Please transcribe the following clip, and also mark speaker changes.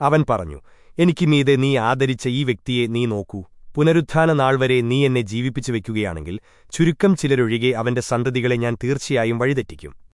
Speaker 1: അവൻ പറഞ്ഞു എനിക്ക് മീതെ നീ ആദരിച്ച ഈ വ്യക്തിയെ നീ നോക്കൂ. പുനരുത്ഥാന നാൾ വരെ നീ എന്നെ ജീവിപ്പിച്ചു വയ്ക്കുകയാണെങ്കിൽ ചുരുക്കം ചിലരൊഴികെ അവന്റെ സന്തതികളെ ഞാൻ തീർച്ചയായും വഴിതെറ്റിക്കും.